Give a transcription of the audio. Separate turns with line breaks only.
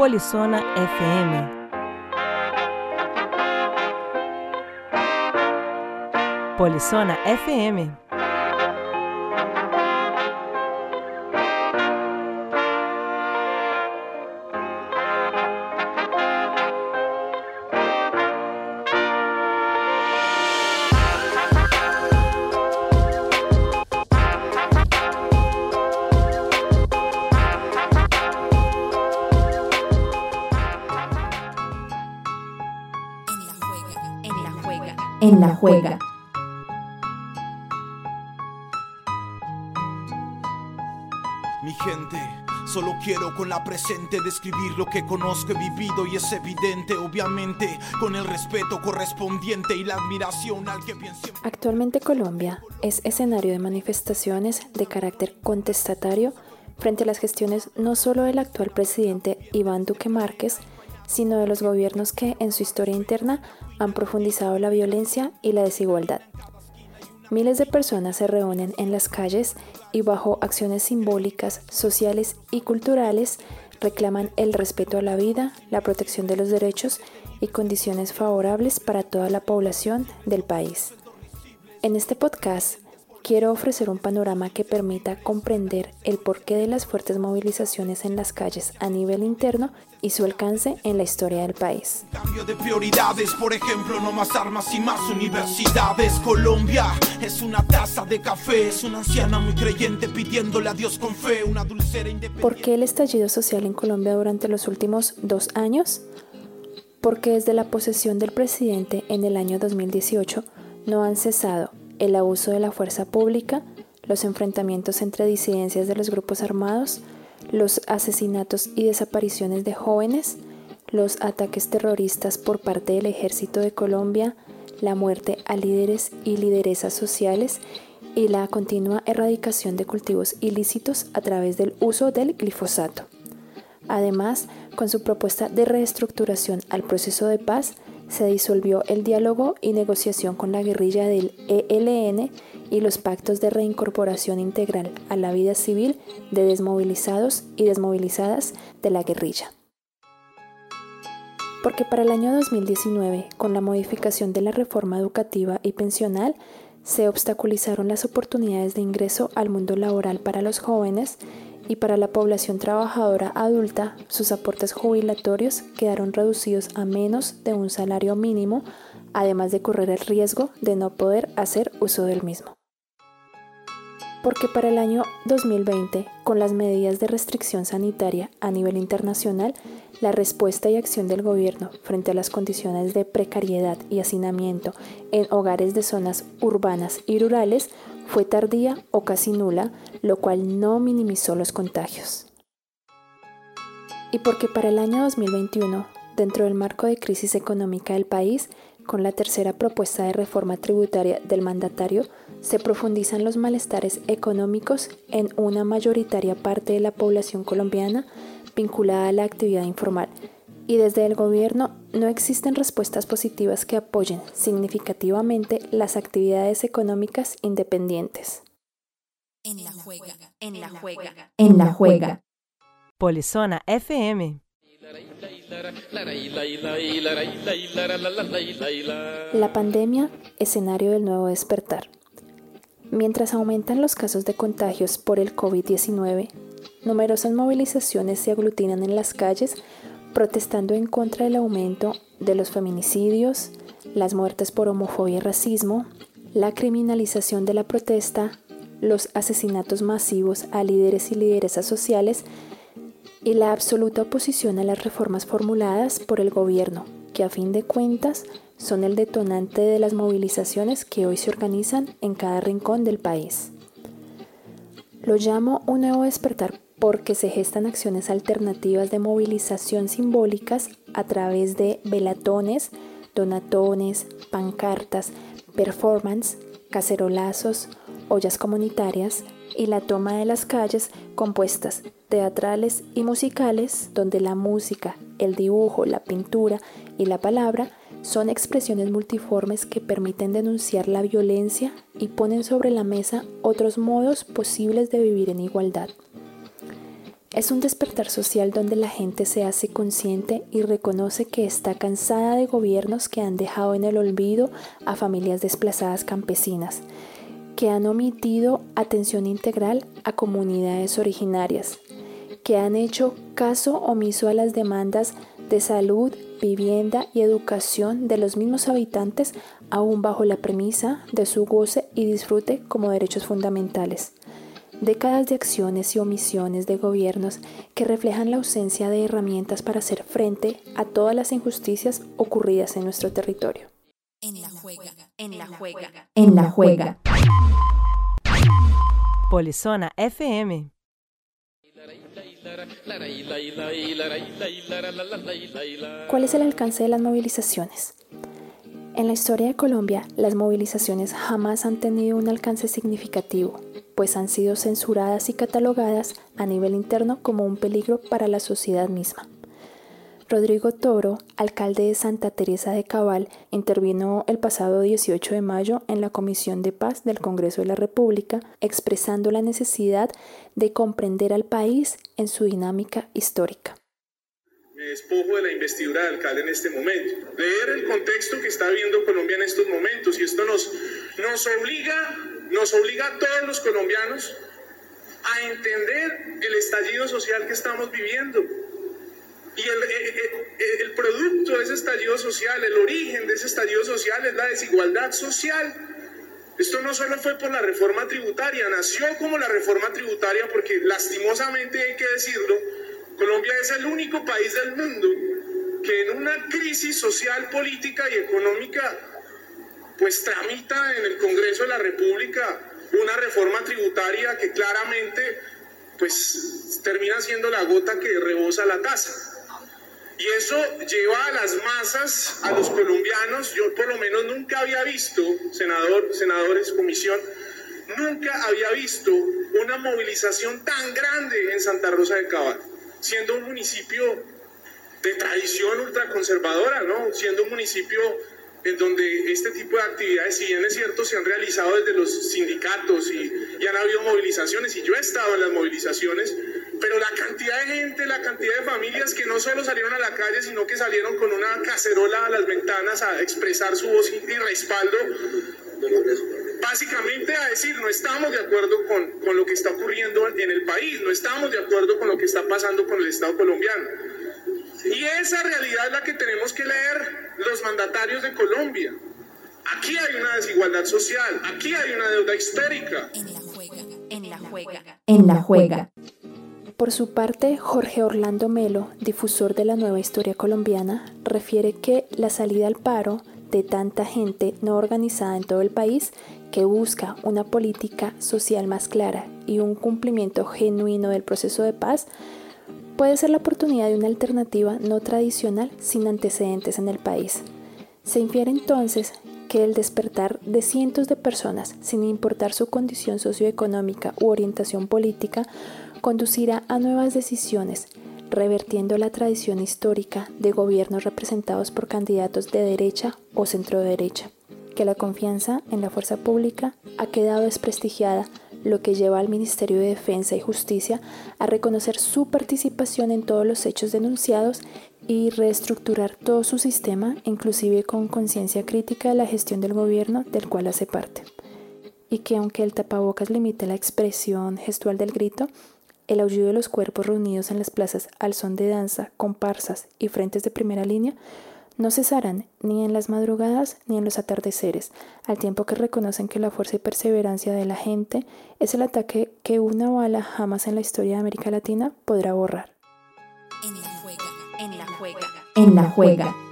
Polizona FM. Polizona FM.
En la juega.
Mi gente, solo quiero con la presente describir lo que conozco, he vivido y es evidente, obviamente, con el respeto correspondiente y la admiración al que bien siempre.
Actualmente Colombia es escenario de manifestaciones de carácter contestatario frente a las gestiones no solo del actual presidente Iván Duque Márquez, sino de los gobiernos que en su historia interna han profundizado la violencia y la desigualdad. Miles de personas se reúnen en las calles y bajo acciones simbólicas, sociales y culturales reclaman el respeto a la vida, la protección de los derechos y condiciones favorables para toda la población del país. En este podcast quiero ofrecer un panorama que permita comprender el porqué de las fuertes movilizaciones en las calles a nivel interno y su alcance en la historia del país.
Cambio de prioridades, por ejemplo, no más armas y más universidades. Colombia es una taza de café, es una anciana muy creyente pidiéndole a Dios con fe, una dulcera independiente.
¿Por qué el estallido social en Colombia durante los últimos dos años? Porque desde la posesión del presidente en el año 2018 no han cesado el abuso de la fuerza pública, los enfrentamientos entre disidencias de los grupos armados, los asesinatos y desapariciones de jóvenes, los ataques terroristas por parte del ejército de Colombia, la muerte a líderes y lideresas sociales y la continua erradicación de cultivos ilícitos a través del uso del glifosato. Además, con su propuesta de reestructuración al proceso de paz, se disolvió el diálogo y negociación con la guerrilla del ELN y los pactos de reincorporación integral a la vida civil de desmovilizados y desmovilizadas de la guerrilla. Porque para el año 2019, con la modificación de la reforma educativa y pensional, se obstaculizaron las oportunidades de ingreso al mundo laboral para los jóvenes y para la población trabajadora adulta, sus aportes jubilatorios quedaron reducidos a menos de un salario mínimo, además de correr el riesgo de no poder hacer uso del mismo. Porque para el año 2020, con las medidas de restricción sanitaria a nivel internacional, la respuesta y acción del gobierno frente a las condiciones de precariedad y hacinamiento en hogares de zonas urbanas y rurales fue tardía o casi nula, lo cual no minimizó los contagios. Y porque para el año 2021, dentro del marco de crisis económica del país, con la tercera propuesta de reforma tributaria del mandatario, se profundizan los malestares económicos en una mayoritaria parte de la población colombiana vinculada a la actividad informal, y desde el gobierno no existen respuestas positivas que apoyen significativamente las actividades económicas independientes.
En la juega. En la juega. En la juega.
Polizona FM.
La pandemia, escenario del nuevo despertar. Mientras aumentan los casos de contagios por el COVID-19, numerosas movilizaciones se aglutinan en las calles protestando en contra del aumento de los feminicidios, las muertes por homofobia y racismo, la criminalización de la protesta, los asesinatos masivos a líderes y lideresas sociales y la absoluta oposición a las reformas formuladas por el gobierno, que a fin de cuentas son el detonante de las movilizaciones que hoy se organizan en cada rincón del país. Lo llamo un nuevo despertar porque se gestan acciones alternativas de movilización simbólicas a través de velatones, donatones, pancartas, performance, cacerolazos, ollas comunitarias y la toma de las calles compuestas teatrales y musicales donde la música, el dibujo, la pintura y la palabra son expresiones multiformes que permiten denunciar la violencia y ponen sobre la mesa otros modos posibles de vivir en igualdad. Es un despertar social donde la gente se hace consciente y reconoce que está cansada de gobiernos que han dejado en el olvido a familias desplazadas campesinas, que han omitido atención integral a comunidades originarias, que han hecho caso omiso a las demandas de salud, vivienda y educación de los mismos habitantes, aún bajo la premisa de su goce y disfrute como derechos fundamentales décadas de acciones y omisiones de gobiernos que reflejan la ausencia de herramientas para hacer frente a todas las injusticias ocurridas en nuestro territorio.
En la juega, en la juega,
en la juega. Polizona FM.
¿Cuál es el alcance de las movilizaciones? En la historia de Colombia, las movilizaciones jamás han tenido un alcance significativo, pues han sido censuradas y catalogadas a nivel interno como un peligro para la sociedad misma. Rodrigo Toro, alcalde de Santa Teresa de Cabal, intervino el pasado 18 de mayo en la Comisión de Paz del Congreso de la República, expresando la necesidad de comprender al país en su dinámica histórica
despojo de la investidura de alcalde en este momento. Leer el contexto que está viviendo Colombia en estos momentos y esto nos, nos, obliga, nos obliga a todos los colombianos a entender el estallido social que estamos viviendo. Y el, el, el, producto de ese estallido social, el origen de ese estallido social es la desigualdad social. Esto no solo fue por la reforma tributaria, nació como la reforma tributaria porque lastimosamente hay que decirlo, Colombia es el único país del mundo que en una crisis social, política y económica, pues tramita en el Congreso de la República una reforma tributaria que claramente pues termina siendo la gota que rebosa la taza. Y eso lleva a las masas, a los colombianos, yo por lo menos nunca había visto, senador, senadores, comisión, nunca había visto una movilización tan grande en Santa Rosa de Cabal siendo un municipio de tradición ultraconservadora, ¿no? Siendo un municipio en donde este tipo de actividades, si bien es cierto, se han realizado desde los sindicatos y, y, han habido movilizaciones, y yo he estado en las movilizaciones, pero la cantidad de gente, la cantidad de familias que no solo salieron a la calle, sino que salieron con una cacerola a las ventanas a expresar su voz y respaldo, básicamente a decir no estamos de acuerdo con, con, lo que está ocurriendo en el país, no estamos de acuerdo con lo que está pasando con el Estado colombiano. Y esa realidad es la que tenemos que leer los mandatarios de Colombia. Aquí hay una desigualdad social, aquí hay una deuda histórica.
En la juega, en la juega,
en la juega.
Por su parte, Jorge Orlando Melo, difusor de la nueva historia colombiana, refiere que la salida al paro de tanta gente no organizada en todo el país que busca una política social más clara y un cumplimiento genuino del proceso de paz, puede ser la oportunidad de una alternativa no tradicional sin antecedentes en el país. Se infiere entonces que el despertar de cientos de personas, sin importar su condición socioeconómica u orientación política, conducirá a nuevas decisiones revertiendo la tradición histórica de gobiernos representados por candidatos de derecha o centro derecha, que la confianza en la fuerza pública ha quedado desprestigiada, lo que lleva al Ministerio de Defensa y Justicia a reconocer su participación en todos los hechos denunciados y reestructurar todo su sistema, inclusive con conciencia crítica de la gestión del gobierno del cual hace parte. Y que aunque el tapabocas limite la expresión gestual del grito, el aullido de los cuerpos reunidos en las plazas al son de danza, comparsas y frentes de primera línea no cesarán ni en las madrugadas ni en los atardeceres, al tiempo que reconocen que la fuerza y perseverancia de la gente es el ataque que una bala jamás en la historia de América Latina podrá borrar.
En la juega, en la juega,
en la juega.